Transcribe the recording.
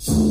So